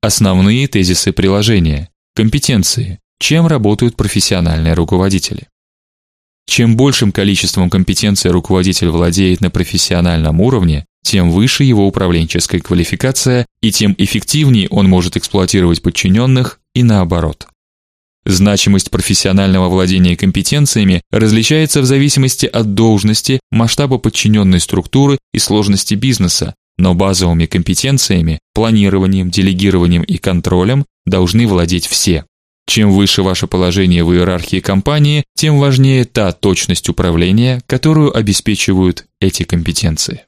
Основные тезисы приложения. Компетенции. Чем работают профессиональные руководители? Чем большим количеством компетенций руководитель владеет на профессиональном уровне, тем выше его управленческая квалификация и тем эффективнее он может эксплуатировать подчиненных и наоборот. Значимость профессионального владения компетенциями различается в зависимости от должности, масштаба подчиненной структуры и сложности бизнеса, но базовыми компетенциями, планированием, делегированием и контролем должны владеть все. Чем выше ваше положение в иерархии компании, тем важнее та точность управления, которую обеспечивают эти компетенции.